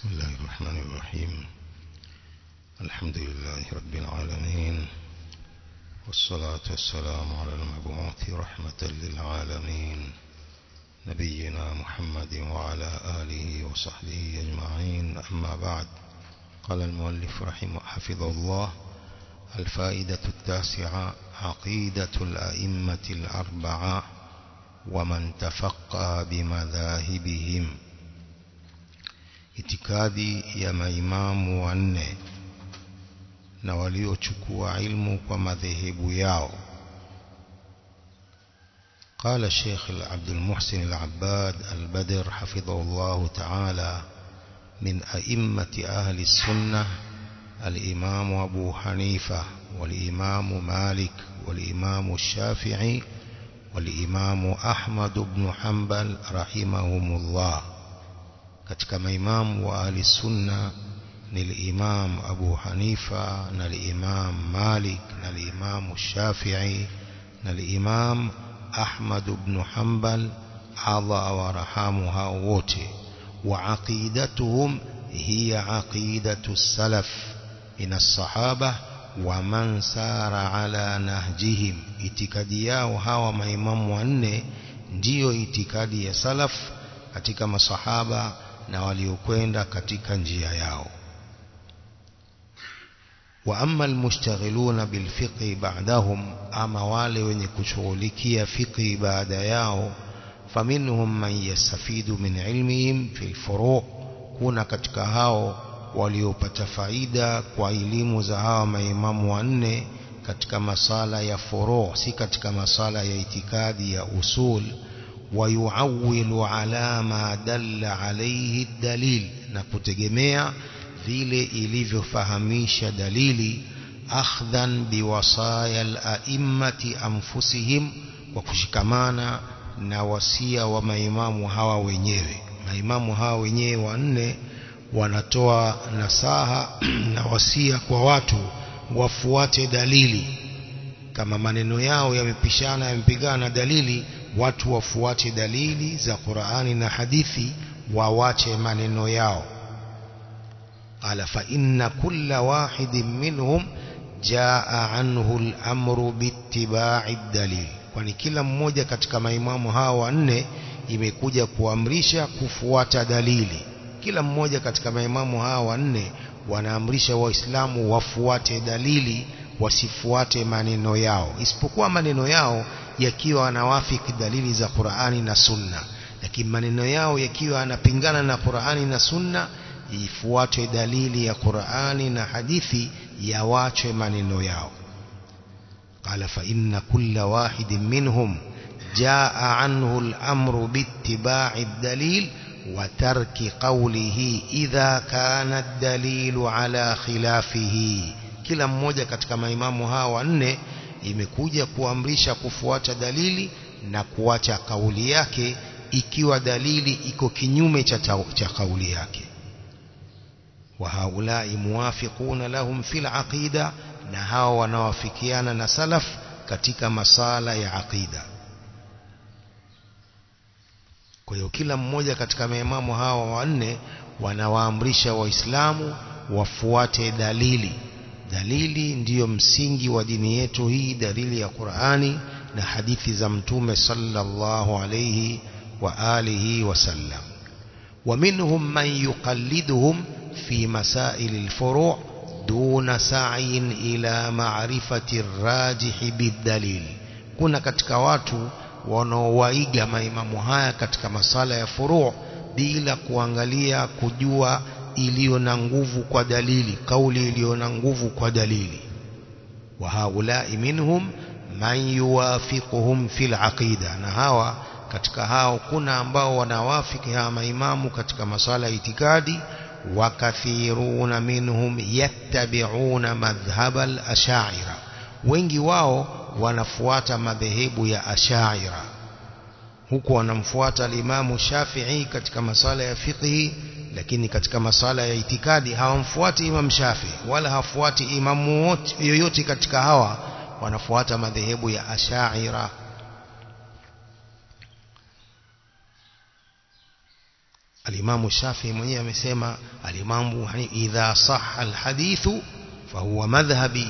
بسم الله الرحمن الرحيم. الحمد لله رب العالمين. والصلاة والسلام على المبعوث رحمة للعالمين. نبينا محمد وعلى آله وصحبه أجمعين. أما بعد قال المؤلف رحمه حفظه الله الفائدة التاسعة عقيدة الأئمة الأربعة ومن تفقى بمذاهبهم. Itikadi ya maimamu wanne na waliochukua ilmu kwa madhehebu yao. قال الشيخ عبد المحسن العباد البدر حفظه الله تعالى من أئمة أهل السنة الإمام أبو حنيفة والإمام مالك والإمام الشافعي والإمام أحمد بن حنبل رحمهم الله katika maimamu wa ahli sunna ni al-Imam Abu Hanifa na al-Imam Malik na al-Imam Shafi'i na al-Imam Ahmad ibn Hanbal Allah warahamu hao wote wa aqidatuhum hiya aqidatu salaf min as-sahaba wa man sara ala nahjihim itikadi yao hawa maimamu wanne ndiyo itikadi ya salaf katika masahaba na waliokwenda katika njia yao wa amma almushtaghiluna bilfiqhi ba'dahum ama wale wenye kushughulikia fiqhi baada yao faminhum man yastafidu min ilmihim fil furu' kuna katika hao waliopata faida kwa elimu za hawa maimamu wanne katika masala ya furu' si katika masala ya itikadi ya usul ويعول على ما دل عليه الدليل na kutegemea vile ilivyofahamisha dalili akhdhan biwasaya al-a'immati anfusihim kwa kushikamana na wasia wa maimamu hawa wenyewe maimamu hawa wenyewe wanne wanatoa nasaha na wasia kwa watu wafuate dalili kama maneno yao yamepishana yamepigana na dalili watu wafuate dalili za Qur'ani na hadithi wawache maneno yao. Qala fa inna kulla wahidin minhum jaa anhu al-amru bittiba'i dalil kwani kila mmoja katika maimamu hao wanne imekuja kuamrisha kufuata dalili. Kila mmoja katika maimamu hao wanne wanaamrisha waislamu wafuate dalili wasifuate maneno yao. Isipokuwa maneno yao yakiwa yanawafiki dalili za Qur'ani na Sunna lakini maneno yao yakiwa yanapingana na Qur'ani na Sunna ifuatwe dalili ya Qur'ani na hadithi yawachwe maneno yao inna kulla wahidin minhum jaa anhu al-amru bittiba'i ad-dalil wa tarki qawlihi idha kana ad-dalilu ala khilafihi kila mmoja katika maimamu hawa wanne imekuja kuamrisha kufuata dalili na kuacha kauli yake ikiwa dalili iko kinyume cha, cha kauli yake. Wa haulai muwafiquna lahum fil aqida na hao wanawafikiana na salaf katika masala ya aqida. Kwa hiyo kila mmoja katika maimamu hawa wanne wanawaamrisha waislamu wafuate dalili dalili ndiyo msingi wa dini yetu hii dalili ya Qur'ani na hadithi za mtume sallallahu alayhi wa alihi wasallam ومنهم من يقلدهم في مسائل الفروع دون سعي إلى معرفة الراجح بالدليل kuna katika watu wanaowaiga maimamu haya katika masala ya furu' bila kuangalia kujua iliyo na nguvu kwa dalili kauli iliyo na nguvu kwa dalili wa haulai minhum man yuwafiquhum fil aqida na hawa katika hao kuna ambao wanawafiki hawa maimamu katika masala ya itikadi wa kathiruna minhum yattabi'una madhhaba al-ash'ira wengi wao wanafuata madhehebu ya ash'ira huku wanamfuata al-Imamu Shafi'i katika masala ya fiqhi lakini katika masala ya itikadi hawamfuati Imam Shafi wala hafuati imamu yoyote katika hawa wanafuata madhehebu ya alimamu Shafi mwenyewe amesema alimamu idha sahha alhadithu fahuwa madhhabi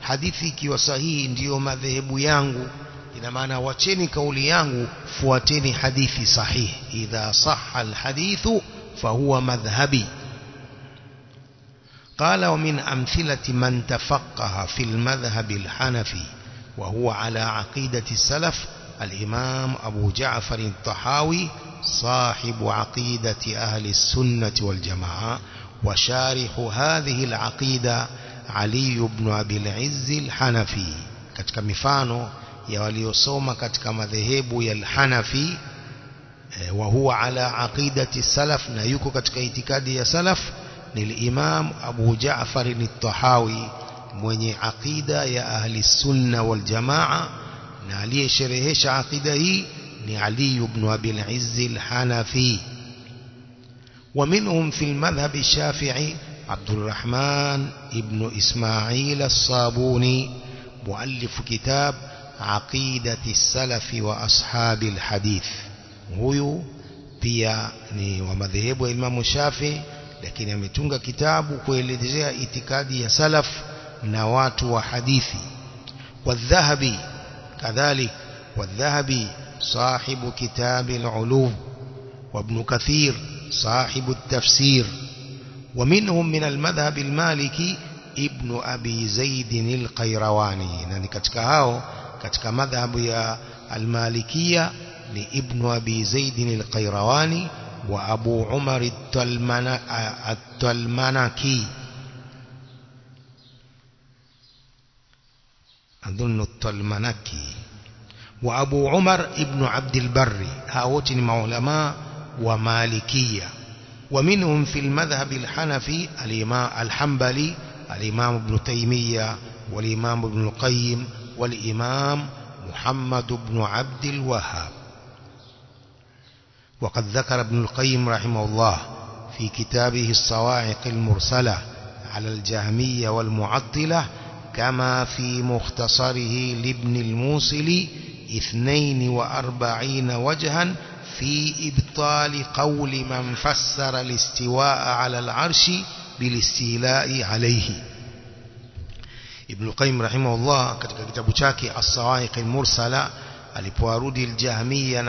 hadithi ikiwa sahihi ndiyo madhehebu yangu ina maana wacheni kauli yangu fuateni hadithi sahihi idha sahha alhadithu fahuwa madhhabi قال ومن أمثلة من تفقه في المذهب الحنفي وهو على عقيدة السلف الإمام أبو جعفر الطحاوي صاحب عقيدة أهل السنة والجماعة وشارح هذه العقيدة علي بن أبي العز الحنفي. katika mifano ya waliosoma katika madhehebu ya وهو على عقيدة السلف نايكو كتك اعتقاد يا سلف للإمام أبو جعفر الطحاوي من عقيدة يا أهل السنة والجماعة نالي شرهش عقيده نعلي بن أبي العز الحنفي ومنهم في المذهب الشافعي عبد الرحمن ابن إسماعيل الصابوني مؤلف كتاب عقيدة السلف وأصحاب الحديث هو pia ni wa madhehebu ya Imam Shafi lakini ametunga kitabu kuelezea itikadi ya salaf na watu wa hadithi والذهبي كذلك والذهبي صاحب كتاب العلوم وابن كثير صاحب التفسير ومنهم من المذهب المالكي ابن أبي زيد القيرواني يعني katika hao katika madhhabu ya abi zaid alqairawani wa abu umar at-talmanaki أظن الطلمنكي وأبو عمر ابن عبد البر. هاوتن معلماء ومالكية. ومنهم في المذهب الحنفي الإمام الحنبلي الإمام ابن تيمية والإمام ابن القيم والإمام محمد بن عبد الوهاب. وقد ذكر ابن القيم رحمه الله في كتابه الصواعق المرسلة على الجهمية والمعطلة كما في مختصره لابن الموصل اثنين وأربعين وجها في إبطال قول من فسر الاستواء على العرش بالاستيلاء عليه. ابن القيم رحمه الله katika kitabu chake as-sawaiq al-mursala alipoarudi al-jahmiya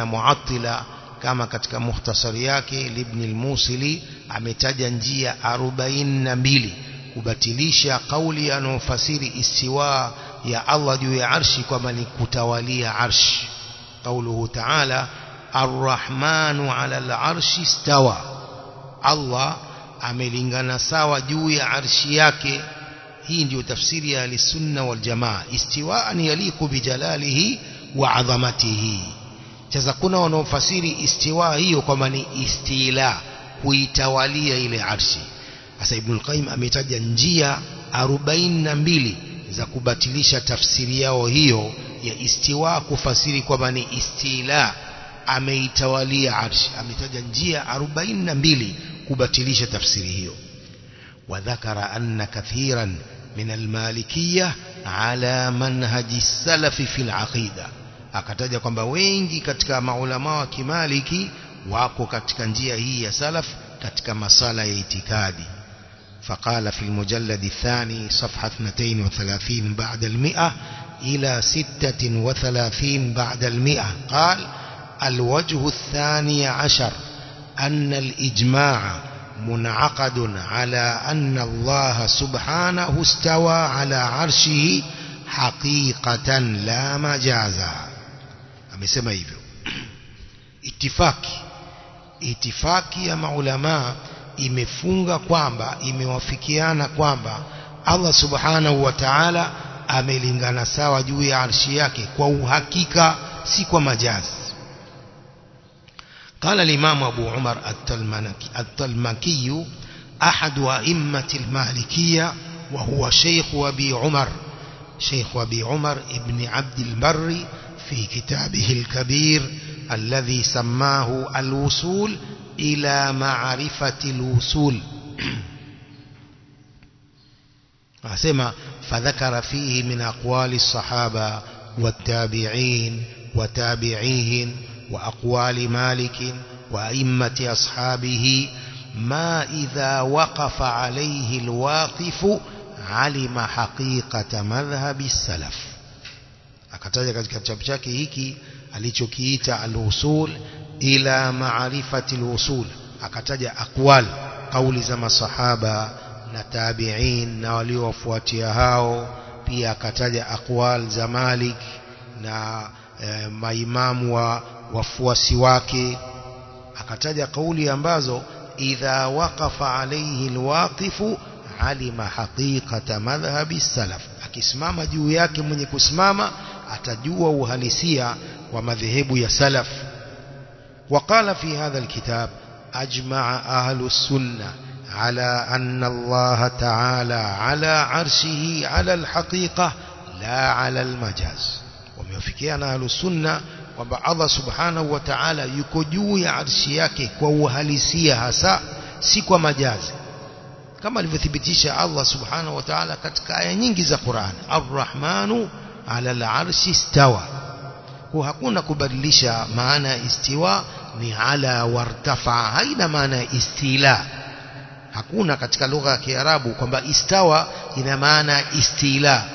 kama katika mukhtasari yake ibn al-musili ametaja njia 42 kubatilisha kauli anayofasiri istiwa ya Allah juu ya arshi kwamba ni kutawalia arshi قوله تعالى الرحمن على العرش استوى الله amelingana sawa juu ya arshi yake hii ndio tafsiri ya al-sunna wal jamaa istiwaan yaliku bijalalihi wa adhamatihi sasa kuna wanaofasiri istiwa hiyo kwamba ni istila kuitawalia ile arshi sasa ibn al-qayyim ametaja njia 42 za kubatilisha tafsiri yao hiyo ya istiwa kufasiri kwamba ni istila ameitawalia arshi ametaja njia 42 kubatilisha tafsiri hiyo وذكر أن كثيرا من المالكية على منهج السلف في العقيدة akataja kwamba wengi katika maulama wa kimaliki wako katika njia hii ya salaf katika masala ya itikadi. فقال في المجلد الثاني صفحة 32 بعد المئة إلى 36 بعد المئة قال الوجه الثاني عشر أن الإجماع منعقد على أن الله سبحانه استوى على عرشه حقيقة لا مجازا amesema hivyo itifaki itifaki ya maulama imefunga kwamba imewafikiana kwamba Allah subhanahu wa ta'ala amelingana sawa juu ya arshi yake kwa uhakika si kwa majazi قال الإمام أبو عمر التلمنكي, التلمكي أحد أئمة المالكية وهو شيخ أبي عمر شيخ أبي عمر ابن عبد البر في كتابه الكبير الذي سماه الوصول إلى معرفة الوصول. فذكر فيه من أقوال الصحابة والتابعين وتابعيهم وأقوال مالك وأئمة أصحابه ما إذا وقف عليه الواقف علم حقيقة مذهب السلف. Akataja katika kitabu chake hiki alichokiita al-usul ila ma'rifati al-usul akataja aqwal kauli za masahaba na tabi'in na waliowafuatia hao pia akataja aqwal za Malik na e, maimamu wa wafuasi wake akataja kauli ambazo idha waqafa alayhi alwaqifu alima haqiqata madhhabi salaf akisimama juu yake mwenye kusimama atajua uhalisia wa madhehebu ya salaf وقال في هذا الكتاب أجمع أهل السنة على أن الله تعالى على عرشه على الحقيقة لا على المجاز أهل السنة kwamba Allah subhanahu wa ta'ala yuko juu ya arshi yake kwa uhalisia hasa si kwa majazi kama alivyothibitisha Allah subhanahu wa ta'ala katika aya nyingi za Qur'an Ar-Rahmanu 'ala al-'arshi istawa kwa hakuna kubadilisha maana ya istiwa ni ala wartafa haina maana ya istila hakuna katika lugha ya Kiarabu kwamba istawa ina maana istila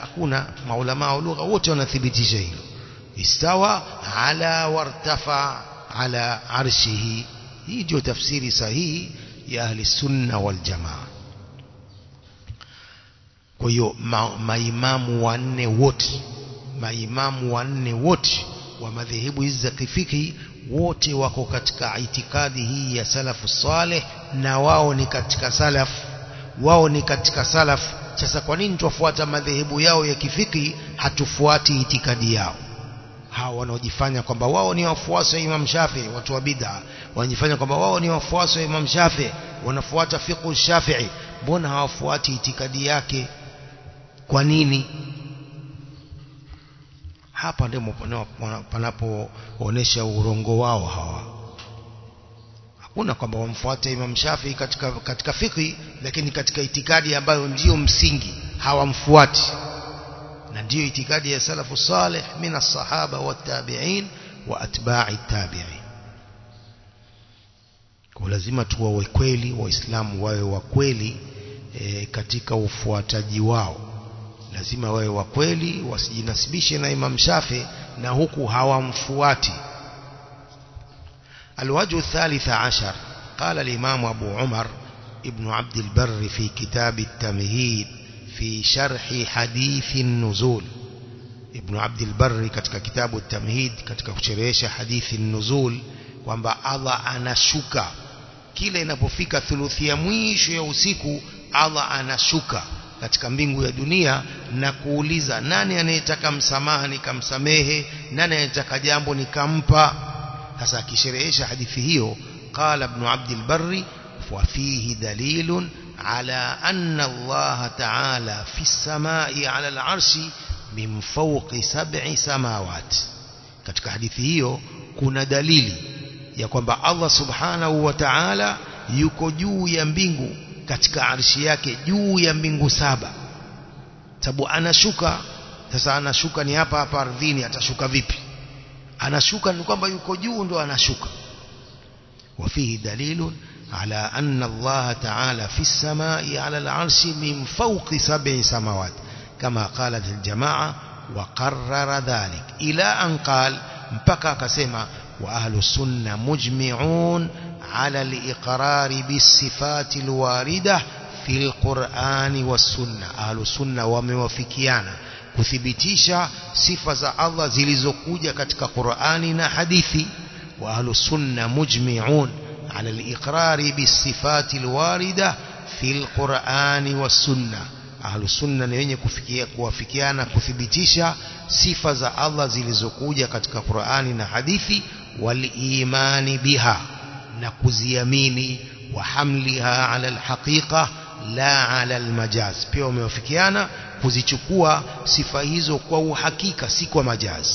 hakuna maulama wa lugha wote wanathibitisha hilo istawa ala wartafa ala arshihi hii ndio tafsiri sahihi ya ahli sunna wal jamaa kwa hiyo ma, maimamu wanne wote maimamu wanne wote wa madhehebu hizi za kifiki wote wako katika itikadi hii ya salafu saleh na wao ni katika salaf. Wao ni katika salaf. Sasa kwa nini tuwafuata madhehebu yao ya kifiki? Hatufuati itikadi yao. Hawa wanaojifanya kwamba wao ni wafuasi wa Imam Shafi watu wa bid'a wanajifanya kwamba wao ni wafuasi wa Imam Shafi wanafuata fiqh Shafi'i mbona hawafuati itikadi yake kwa nini? Hapa ndio panapoonesha urongo wao hawa. Hakuna kwamba wamfuate Imam Shafi katika katika fiqh lakini katika itikadi ambayo ndio msingi hawamfuati. Na ndio itikadi ya salafu saleh min as-sahaba wa tabi'in wa atba'i tabi'in. Kwa lazima tuwawe kweli waislamu wawe wa kweli e, katika ufuataji wao lazima wawe wa kweli wasijinasibishe na Imam Shafi na huku hawamfuati الوجه الثالث عشر قال الإمام أبو عمر ابن عبد البر في كتاب التمهيد في شرح حديث النزول ابن عبد البر katika kitabu التمهيد katika kusherehesha hadithi النزول kwamba Allah anashuka kila inapofika thuluthi ya mwisho ya usiku Allah anashuka katika mbingu ya dunia na kuuliza nani anayetaka msamaha nikamsamehe nani anayetaka jambo nikampa sasa akisherehesha hadithi hiyo qala ibn abd al-barri wa fihi dalilun على أن الله تعالى في السماء على العرش من فوق سبع سماوات katika hadithi hiyo kuna dalili ya kwamba Allah subhanahu wa ta'ala yuko juu ya mbingu katika arshi yake juu ya mbingu saba sababu anashuka sasa anashuka ni hapa hapa ardhini atashuka vipi anashuka ni kwamba yuko juu ndo anashuka وفيه دليل على أن الله تعالى في السماء على العرش من فوق سبع سماوات كما قالت الجماعة وقرر ذلك إلى أن قال مبكى كسمة وأهل السنة مجمعون على الإقرار بالصفات الواردة في القرآن والسنة. أهل السنة za Allah zilizokuja katika Qur'ani na hadithi wa ahlus sunna mujmi'un على الإقرار بالصفات الواردة في القرآن والسنة. أهل السنة نيني كفكيا كوافكيانا كثبتيشا صفة الله katika Qur'ani na hadithi والإيمان بها نكزياميني وحملها على الحقيقة لا على المجاز pia wamewafikiana kuzichukua sifa hizo kwa uhakika si kwa majaz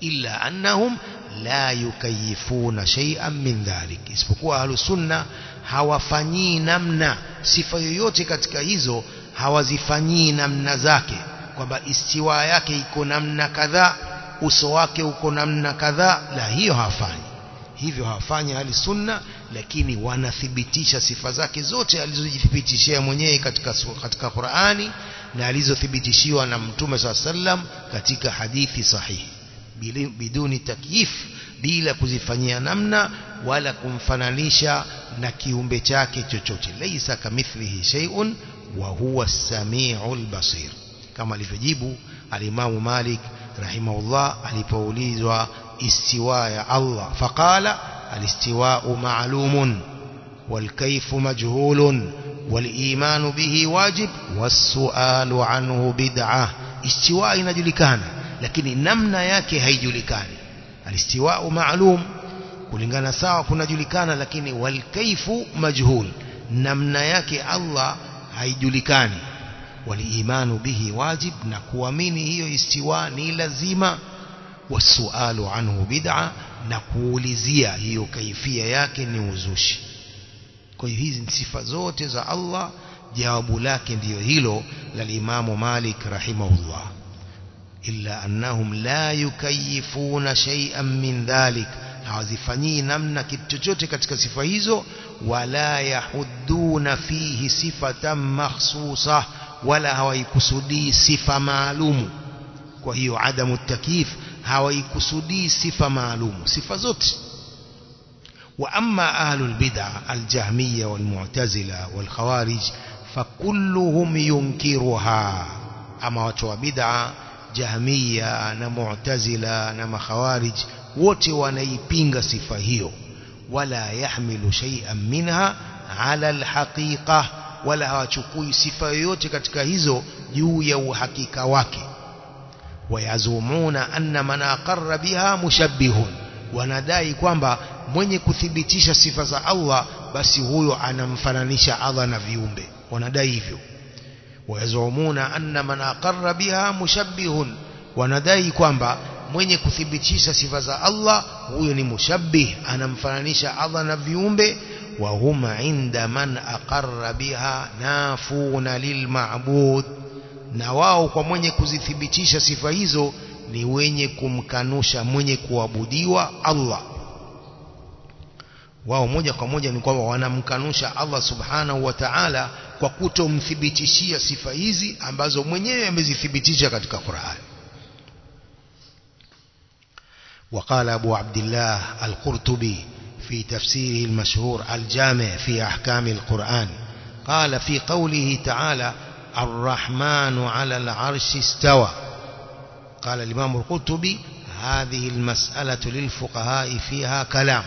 illa annahum la yukayifuna shay'an min dhalik isipokuwa ahlus sunna hawafanyii namna sifa yoyote katika hizo hawazifanyii namna zake kwamba istiwa yake iko namna kadhaa uso wake uko namna kadhaa la hiyo hafanyi hivyo hawafanyi hali sunna lakini wanathibitisha sifa zake zote alizojithibitishia mwenyewe katika katika Qur'ani na alizothibitishiwa na Mtume SAW katika hadithi sahihi. Biduni takyif bila kuzifanyia namna wala kumfananisha na kiumbe chake chochote. Laisa kamithlihi shay'un wa huwa as-sami'ul basir. Kama alivyojibu alimamu Malik رحمه الله لبوليز واستواء الله. فقال الاستواء معلوم والكيف مجهول والإيمان به واجب والسؤال عنه بدعة. استواء نجلكان لكن نمنا ياك هيجلكان الاستواء معلوم ولنغانا ساوى كنا جلكان لكن والكيف مجهول. نمنا ياك الله هيجلكان ni lazima wasualu anhu bid'a na kuulizia hiyo kaifia yake ni uzushi kwa hiyo hizi sifa zote za Allah jawabu lake ndiyo hilo la Imamu Malik rahimahullah illa annahum la yukayifuna shay'an min dhalik hawazifanyii namna kitu chochote katika sifa hizo wala yahudduna fihi sifatan makhsusa wala hawaikusudii sifa maalumu kwa hiyo adamu takif hawaikusudii sifa maalumu sifa zote وأما أهل البدع الجهمية والمعتزلة والخوارج فكلهم ينكرها أما وتوى بدعة جهمية نمعتزلة نمخوارج wote wanaipinga sifa hiyo wala yahmilu shay'an minha ala alhaqiqa wala hawachukui sifa yoyote katika hizo juu ya uhakika wake. Wayazumuna anna man aqarra biha mushabbihun wanadai kwamba mwenye kuthibitisha sifa za Allah basi huyo anamfananisha Allah na viumbe. Wanadai hivyo. Wayazumuna anna man aqarra biha mushabbihun wanadai kwamba mwenye kuthibitisha sifa za Allah huyo ni mushabbih anamfananisha Allah na viumbe wa huma inda man aqarra biha nafuna lilma'bud na wao kwa mwenye kuzithibitisha sifa hizo ni wenye kumkanusha mwenye kuabudiwa Allah wao moja kwa moja ni kwamba wanamkanusha Allah subhanahu wa ta'ala kwa kutomthibitishia sifa hizi ambazo mwenyewe amezithibitisha katika Qur'an وقال أبو عبد الله القرطبي في تفسيره المشهور الجامع في أحكام القرآن. قال في قوله تعالى الرحمن على العرش استوى قال الإمام القرطبي هذه المسألة للفقهاء فيها كلام.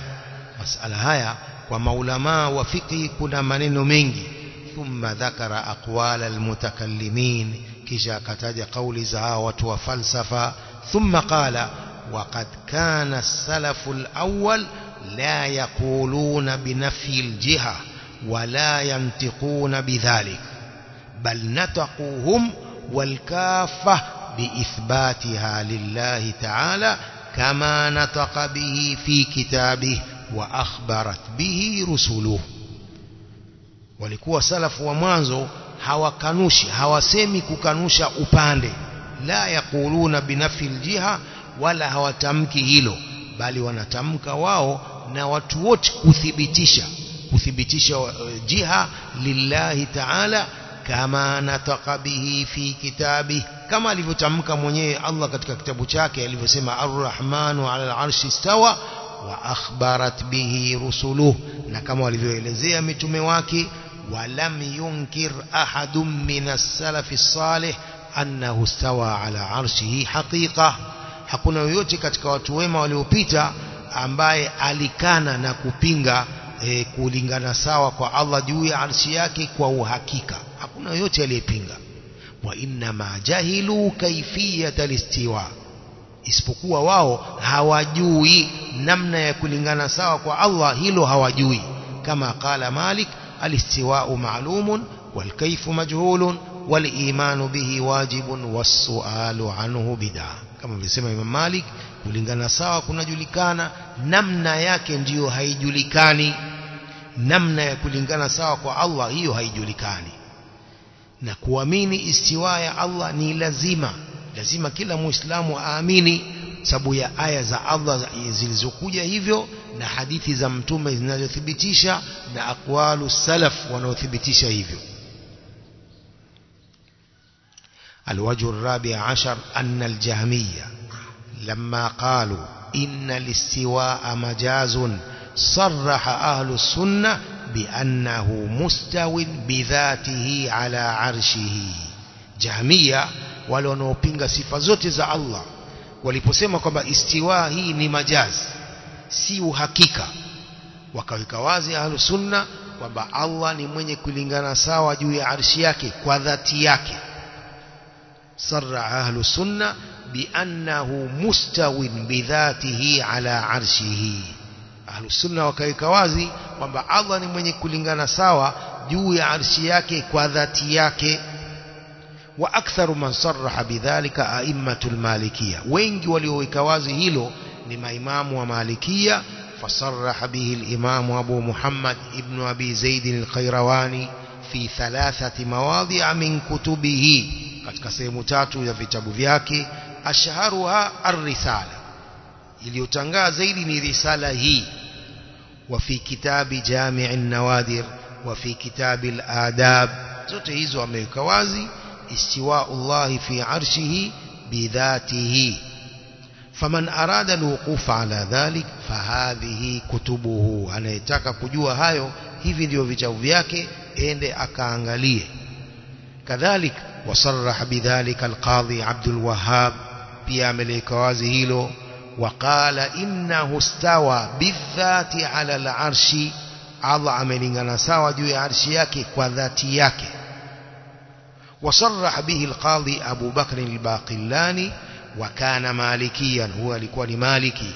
مسألة هيا ومولما وفقه كنا منين منجي ثم ذكر أقوال المتكلمين كشا كتاج قول زهاوة وفلسفة ثم قال وقد كان السلف الأول لا يقولون بنفي الجهة ولا ينطقون بذلك بل نتقوهم والكافة بإثباتها لله تعالى كما نطق به في كتابه وأخبرت به رسله. ولكوا سلف ومانزو هوا كانوش هوا سيمي كانوش أباندي لا يقولون بنفي الجهة ولا هوا تمكي هيلو بل ونتمك واو na watu wote kuthibitisha kuthibitisha jiha lillahi ta'ala kama nataka bihi fi kitabi kama alivyotamka mwenyewe Allah katika kitabu chake alivyosema ar-rahmanu ala al-arshi istawa wa akhbarat bihi rusuluh na kama walivyoelezea mitume wake walam yunkir ahadun min as-salaf as-salih annahu istawa ala arshihi haqiqa hakuna yoyote katika watu wema waliopita ambaye alikana na kupinga e, kulingana sawa kwa Allah juu ya arshi yake kwa uhakika hakuna yoyote aliyepinga wa inna ma jahilu kaifiyata listiwa isipokuwa wao hawajui namna ya kulingana sawa kwa Allah hilo hawajui kama qala Malik alistiwa'u ma'lumun wal kayfu majhulun wal imanu bihi wajibun was su'alu anhu bid'ah kama vile Imam Malik kulingana sawa kunajulikana namna yake ndiyo haijulikani. Namna ya kulingana sawa kwa Allah hiyo haijulikani. Na kuamini istiwa ya Allah ni lazima. Lazima kila muislamu aamini sababu ya aya za Allah zilizokuja hivyo na hadithi za mtume zinazothibitisha na aqwalu salaf wanaothibitisha hivyo الوجه الرابع عشر أن الجهمية لما قالوا إن الاستواء مجاز صرح أهل السنة بأنه مستو بذاته على عرشه. جهمية ولونو بينغ سفزوت زا الله. ولبو سيما كما استواه نمجاز سيو حكيكا وكوكوازي أهل السنة وبأ الله نمني كلنغانا ساوى جوية عرشيك وذاتيك صرع أهل السنة بأنه مستو بذاته على عرشه. أهل السنة وكيكوازي ومبا أظن من يكلنغانا ساوى جوي عرشيك وذاتيك وأكثر من صرح بذلك أئمة المالكية. وين جوى يكوازي هلو لما إمام ومالكية فصرح به الإمام أبو محمد ابن أبي زيد الخيرواني في ثلاثة مواضع من كتبه. Katika sehemu tatu ya vitabu vyake ashharuha ar-risala iliyotangaa zaidi ni risala hii وفي كتاب جامع النوادر وفي كتاب الآداب zote hizo ameweka wazi استواء الله في عرشه بذاته فمن أراد الوقوف على ذلك فهذه كتبه anayetaka kujua hayo hivi ndio vitabu vyake ende akaangalie كذلك وصرح بذلك القاضي عبد الوهاب wazi hilo وقال إنه استوى بالذات على العرش. ya arshi yake kwa dhati yake وصرح به القاضي أبو بكر الباقلاني وكان مالكيا هو لكون مالكي.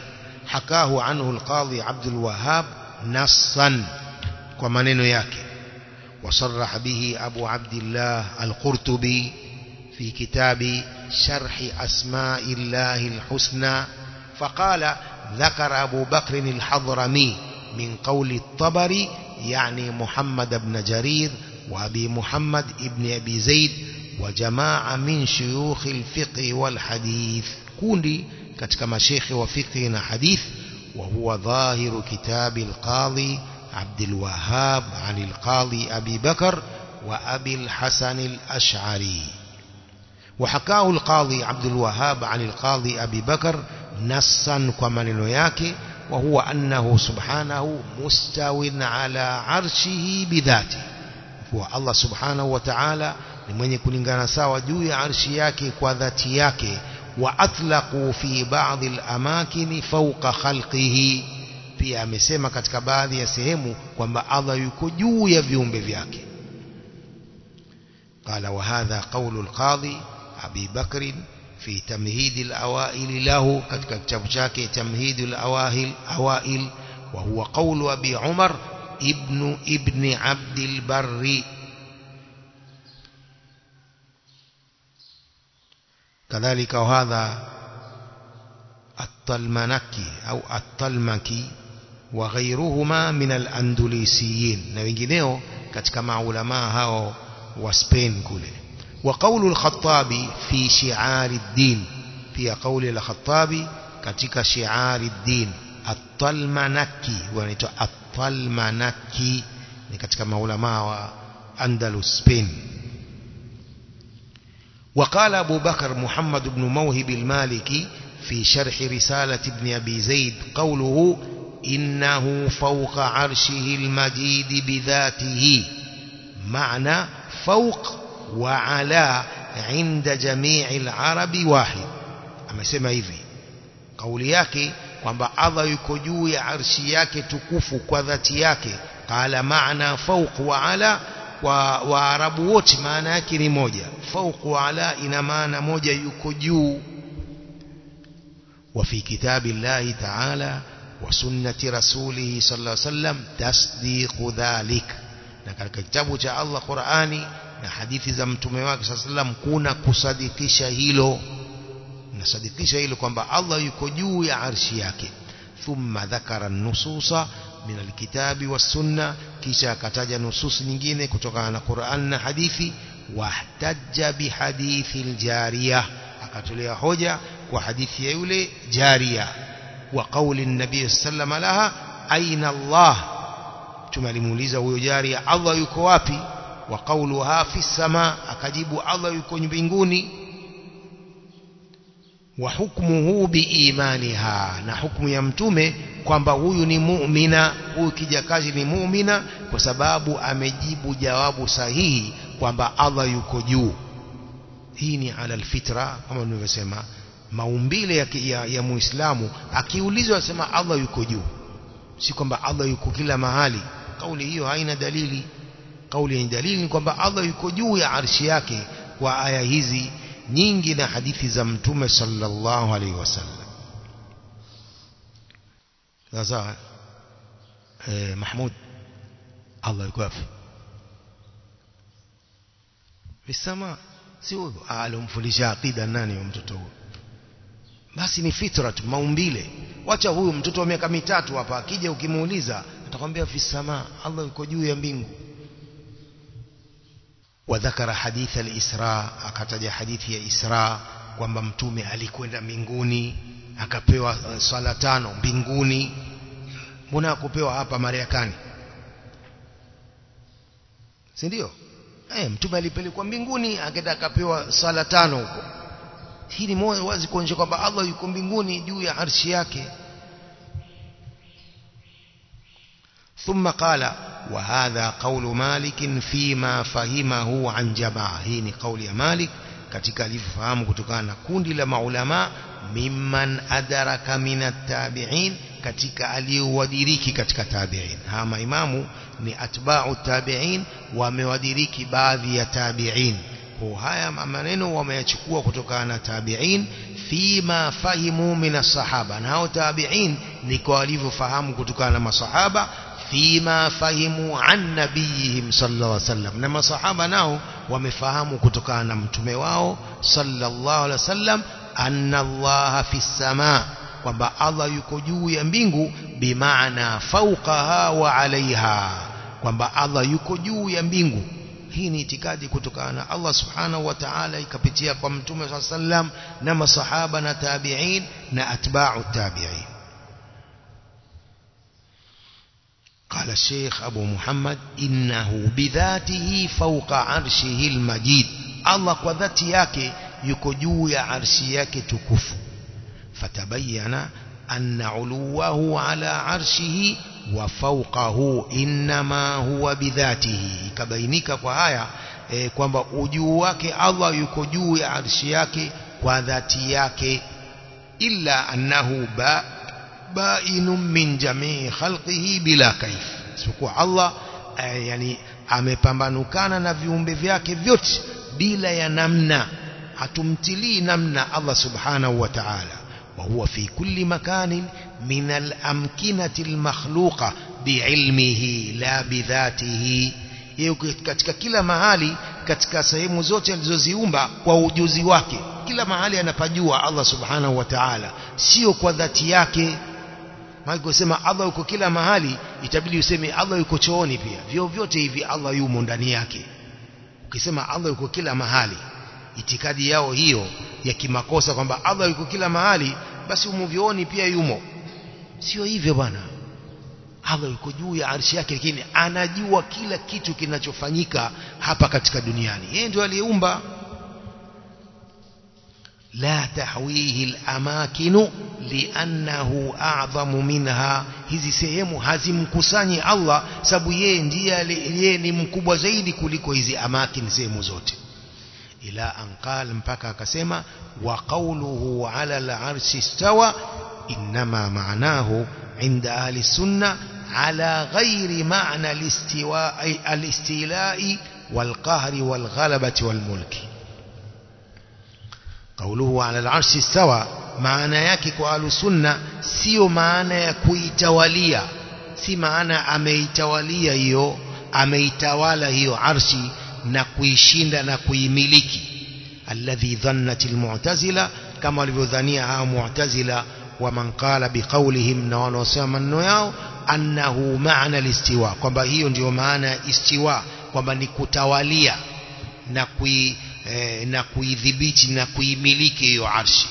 حكاه عنه القاضي عبد الوهاب نصا. ومنين ياكي. وصرح به أبو عبد الله القرطبي في كتاب شرح أسماء الله الحسنى فقال ذكر أبو بكر الحضرمي من قول الطبري يعني محمد بن جرير وأبي محمد ابن أبي زيد وجماعة من شيوخ الفقه والحديث. كوندي katika mashekhe wa fiqh na hadith وهو ظاهر كتاب القاضي عبد الوهاب عن القاضي أبي بكر وأبي الحسن الأشعري وحكاه القاضي عبد الوهاب عن القاضي أبي بكر نصا كمن ياكي وهو أنه سبحانه مستو على عرشه بذاته mwenye kulingana sawa juu ya arshi yake kwa dhati yake wa atlaqu fi ba'dhi al-amakin fawqa khalqihi. Pia amesema katika baadhi ya sehemu kwamba Allah yuko juu ya viumbe vyake. قال وهذا قول القاضي أبي بكر في تمهيد الأوائل له katika kitabu chake تمهيد الأوائل أوائل وهو قول أبي عمر ابن ابن عبد البر كذلك وهذا الطلمنكي أو الطلمكي وغيرهما من الأندلسيين na wengineo katika maulama hao wa وقول الخطابي في شعار الدين في قول الخطابي katika شعار الدين الطلمنكي wanaitwa الطلمنكي ni katika maulama wa وقال أبو بكر محمد بن موهب المالكي في شرح رسالة ابن أبي زيد قوله إنه فوق عرشه المجيد بذاته. معنى فوق وعلى عند جميع العرب واحد. أما سمع إذي قولياك وما أضا يكجوي عرشياك تكفو كذاتياك قال معنى فوق وعلى وعرب ووت معنى كرموجة فوق وعلى إن معنى موجة يكجو وفي كتاب الله تعالى وسنة رسوله صلى الله عليه وسلم تصديق ذلك. نقول كتابة جاء الله قرآني حديث زمت مواك صلى الله عليه وسلم كنا كصديق شهيله نصديق شهيله كما الله يكجو يا عرشيك ثم ذكر النصوص من الكتاب والسنة كيشا كتاج نصوص نجينة كتوكان قرآن حديثي واحتج بحديث الجارية. أكتولي حجة وحديث يولي جارية. Qauli nabii sallam laha aina Allah tumelimuuliza huyo jaria Allah yuko wapi wa qauluha fi sama akajibu Allah yuko mbinguni wa hukmuhu biimaniha na hukumu ya mtume kwamba huyu ni muumina huyu kijakazi ni muumina kwa sababu amejibu jawabu sahihi kwamba Allah yuko juu hii ni ala alfitra kama nilivyosema maumbile ya, ya, ya muislamu akiulizwa asema Allah yuko juu si kwamba Allah yuko kila mahali kauli hiyo haina dalili kauli yenye dalili ni kwamba Allah yuko juu ya arshi yake kwa aya hizi nyingi na hadithi za mtume sallallahu alaihi wasallam sasa eh, Mahmud Allah yuko wapi bisama si huyo alomfundisha akida nani mtoto huyo basi ni fitra tu maumbile. Wacha huyu mtoto wa miaka mitatu hapa akija ukimuuliza atakwambia fisama Allah yuko juu ya mbingu. Wadhakara hadith al-Isra akataja hadithi ya Isra kwamba mtume alikwenda mbinguni akapewa swala tano mbinguni. Mbona akupewa hapa Marekani? Si ndio? Eh mtume alipelekwa mbinguni akaenda akapewa swala tano huko hii ni moja wazi kuonyesha kwamba Allah yuko mbinguni juu ya arshi yake ثم قال وهذا قول مالك فيما فهمه عن جماعة ni kauli ya Malik katika alivyofahamu kutokana na kundi la maulama mimman adraka min at-tabi'in katika aliyowadiriki katika tabi'in hawa maimamu ni atba'u tabi'in wamewadiriki baadhi ya tabi'in haya maneno wameyachukua kutokana na tabi'in fima fahimu min as-sahaba na hao tabi'in ni kwa walivyofahamu kutokana na masahaba fima fahimu an nabiyihim sallallahu alaihi wasallam na masahaba nao wamefahamu kutokana na mtume wao sallallahu alaihi wasallam anna allaha fi samaa kwamba Allah yuko juu ya mbingu bimaana fauqaha wa alaiha kwamba Allah yuko juu ya mbingu hii ni itikadi kutokana na Allah subhanahu wa ta'ala ikapitia kwa mtume alaihi wasallam na masahaba na tabi'in na atba'u tabi'in قال الشيخ أبو محمد إنه بذاته فوق عرشه المجيد الله وذاتي yake yuko juu ya arshi yake أن علوه على عرشه وفوقه إنما هو بذاته. كبينك فهايا كما أجوك الله يكجو عرشيك وذاتيك إلا أنه باء بائن من جميع خلقه بلا كيف سبقوا الله يعني أمبانو كان نفيهم بفياك فيوت بلا ينمنا أتمتلي نمنا الله سبحانه وتعالى وهو في كل مكان من الأمكنة المخلوقة بعلمه لا بذاته katika kila mahali katika sehemu zote alizoziumba kwa ujuzi wake kila mahali anapajua Allah subhanahu wa ta'ala sio kwa dhati yake maana kusema Allah yuko kila mahali itabidi useme Allah yuko chooni pia vyo vyote hivi Allah yumo ndani yake ukisema Allah yuko kila mahali itikadi yao hiyo ya kimakosa kwamba Allah yuko kila mahali basi umuvioni pia yumo. Sio hivyo bwana. Allah yuko juu ya arshi yake lakini anajua kila kitu kinachofanyika hapa katika duniani. Yeye ndio aliyeumba. La tahwihi al-amakinu li'annahu a'zamu minha. Hizi sehemu hazimkusanyi Allah sababu yeye ndiye yeye ni mkubwa zaidi kuliko hizi amakin sehemu zote. إلى أن قال مبكى كسيمة وقوله على العرش استوى إنما معناه عند أهل السنة على غير معنى الاستواء الاستيلاء والقهر والغلبة والملك. قوله على العرش استوى معنى يكك أهل السنة سيو معنى يكوي تواليا سي معنى أمي تواليا يو أمي توالى عرشي. Na kuishinda na kuimiliki alladhi dhannat almu'tazila kama walivyodhania hao mu'tazila wa man qala biqawlihim na wanaosema maneno yao annahu maana listiwa kwamba hiyo ndiyo maana ya istiwa kwamba ni kutawalia na kui na kuidhibiti na kuimiliki hiyo arshi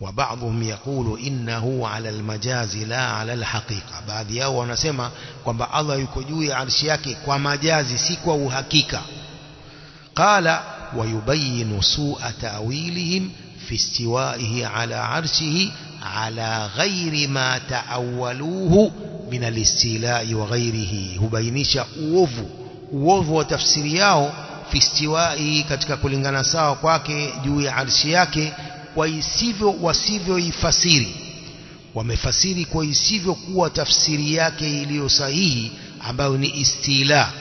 وبعضهم يقول إنه على المجاز لا على الحقيقة. بعض يو ونسمى كما الله يكجوي عرشيك ومجاز سكوا وحقيقة قال ويبين سوء تأويلهم في استوائه على عرشه على غير ما تأولوه من الاستيلاء وغيره هبينيش ووفو ووفو وتفسيرياه في استوائه كتك كلنغنساء وكواك جوي عرشيك ويبين kwa isivyo wasivyoifasiri wamefasiri kwa isivyokuwa tafsiri yake iliyo sahihi ambayo ni istila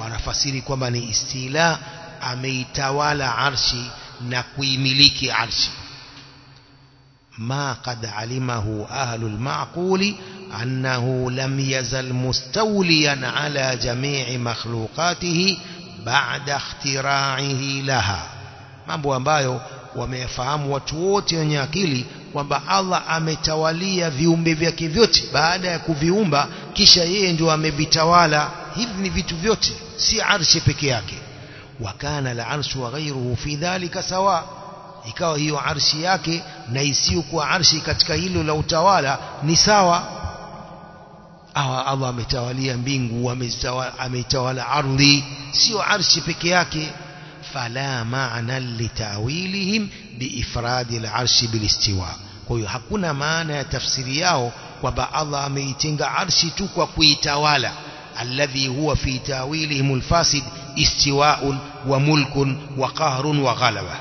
wanafasiri kwamba ni istila ameitawala arshi na kuimiliki arshi ما قد علمه أهل المعقول أنه لم يزل مستوليا على جميع مخلوقاته بعد اختراعه لها mambo ambayo wamefahamu watu wote wenye akili kwamba Allah ametawalia viumbe vyake vyote baada ya kuviumba kisha yeye ndio amevitawala. Hivi ni vitu vyote si arshi peke yake. Wakana al-arshu wa ghayruhu fi dhalika sawa. Ikawa hiyo arshi yake na isiyokuwa arshi katika hilo la utawala ni sawa. Awa Allah ametawalia mbingu ametawala ardhi sio arshi peke yake fala maana litawilihim biifradi al-arshi bilistiwa kwa hiyo hakuna maana ya tafsiri yao kwamba Allah ameitenga arshi tu kwa kuitawala alladhi huwa fi tawilihim alfasid istiwa'un wa mulkun wa qahrun wa ghalaba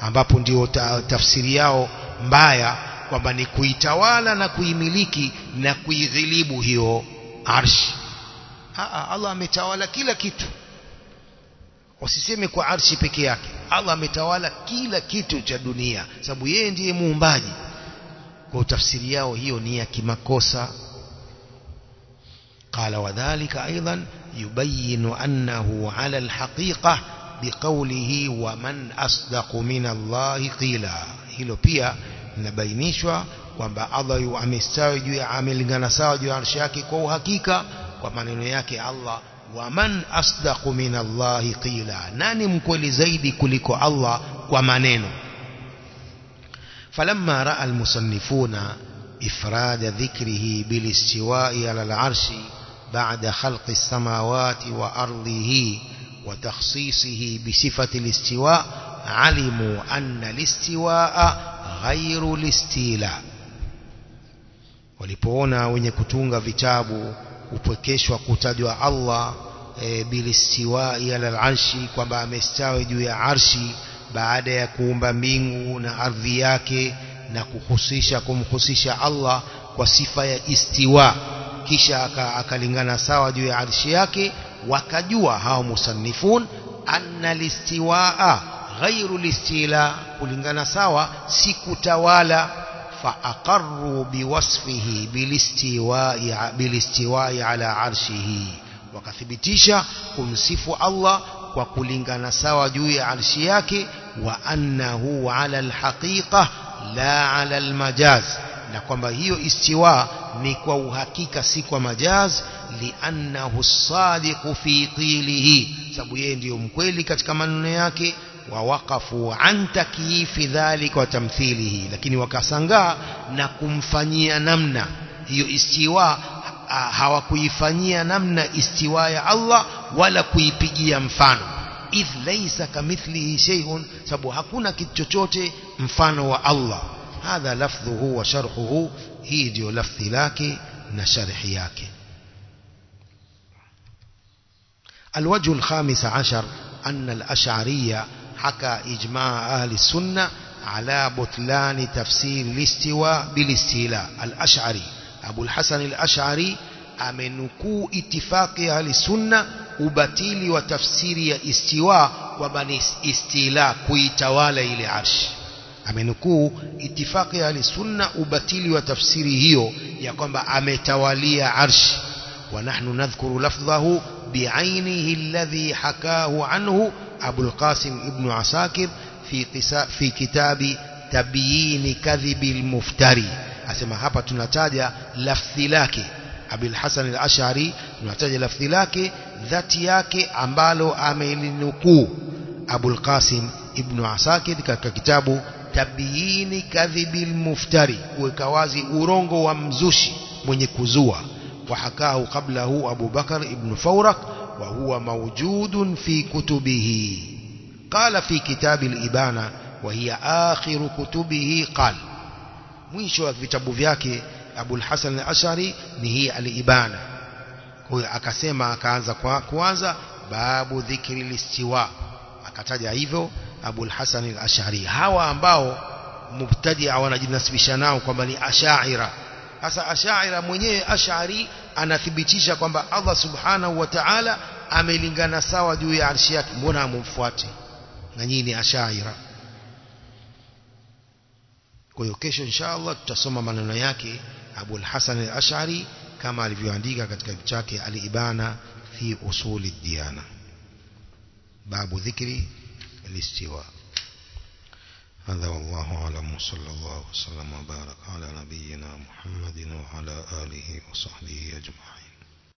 ambapo ndio ta, tafsiri yao mbaya kwamba ni kuitawala na kuimiliki na kuidhilibu hiyo arshi Allah ametawala kila kitu wasiseme kwa arshi peke yake Allah ametawala kila kitu cha dunia sababu yeye ndiye muumbaji kwa tafsiri yao hiyo ni ya kimakosa قال وذلك أيضا يبين أنه على الحقيقة بقوله ومن أصدق من الله قيلا hilo pia linabainishwa kwamba Allah amestawi juu ya amelingana sawa juu ya arshi yake kwa uhakika kwa maneno yake Allah ومن أصدق من الله قيلا. ناني مكولي زيد كلك الله ومنين فلما رأى المصنفون إفراد ذكره بالاستواء على العرش بعد خلق السماوات وأرضه وتخصيصه بصفة الاستواء علموا أن الاستواء غير الاستيلاء. ولبونا ونكتونغ فيتابو upwekeshwa kutajwa Allah e, bilistiwai ala al-arshi kwamba amestawi juu ya arshi baada ya kuumba mbingu na ardhi yake na kuhusisha kumhusisha Allah kwa sifa ya istiwa. Kisha akalingana aka sawa juu ya arshi yake wakajua hao musannifun anna listiwaa ghairu listila kulingana sawa si kutawala فأقروا بوصفه بالاستواء بالاستواء على عرشه. وكثبتيشا كنصف الله وكلنك نساوى جوي عرشياك وأنه على الحقيقة لا على المجاز لكما هي استواء نكوى هكيكا سكوى مجاز لأنه الصادق في قيله سبو يندي يوم كويلي كتك منونياكي ووقفوا عن تكييف ذلك وتمثيله. لكن وكسنغا نكمفانيا نمنا هي استواء هوا كيفانيا نمنا استواء الله ولا كيبيجيا مفانو إذ ليس كمثله شيء سبو هكونا كتشوتي مفانو و الله هذا لفظه وشرحه هي ديو لفظي لكي نشرحياكي الوجه الخامس عشر أن الأشعرية حكى إجماع أهل السنة على بطلان تفسير الاستواء بالاستيلاء. الأشعري أبو الحسن الأشعري أمنكو اتفاق أهل السنة وبتيل وتفسير استواء وبن استيلاء كي توالى إلى عرش أمنكو اتفاق أهل السنة وبتيل وتفسيره يقوم بأمتوالي عرش. ونحن نذكر لفظه بعينه الذي حكاه عنه أبو القاسم ابن عساكر في, في كتاب تبيين كذب المفتري. أسمى هابا تنتاج لفثلاك. أبي الحسن الأشعري تنتاج لفثلاك ذاتياك أمبالو أميل نكو أبو القاسم ابن عساكر ككتاب تبيين كذب المفتري. وكوازي أورونغو ومزوشي من يكوزوا وحكاه قبله أبو بكر ابن فورك وهو موجود في كتبه. قال في كتاب الإبانة وهي آخر كتبه قال مينشو كتاب فياك أبو الحسن الأشعري نهي الإبانة كوي أكسيما كأنزا كوانزا باب ذكر الاستواء أكتاجا إيفو أبو الحسن الأشعري هوا أمباو مبتدع ونجد نسبشناه كما لأشاعر أسا أشاعر مينيه أشعري anathibitisha kwamba Allah subhanahu wa ta'ala amelingana sawa juu ya arshi yake mbona amumfuate na nyinyi ashaira kwa hiyo kesho inshallah tutasoma maneno yake Abu al-Hasan al-Ash'ari kama alivyoandika katika kitabu chake al-Ibana fi usul ad-diyana babu dhikri al-istiwa هذا والله أعلم. صلى الله وسلم وبارك على نبينا محمد وعلى آله وصحبه أجمعين.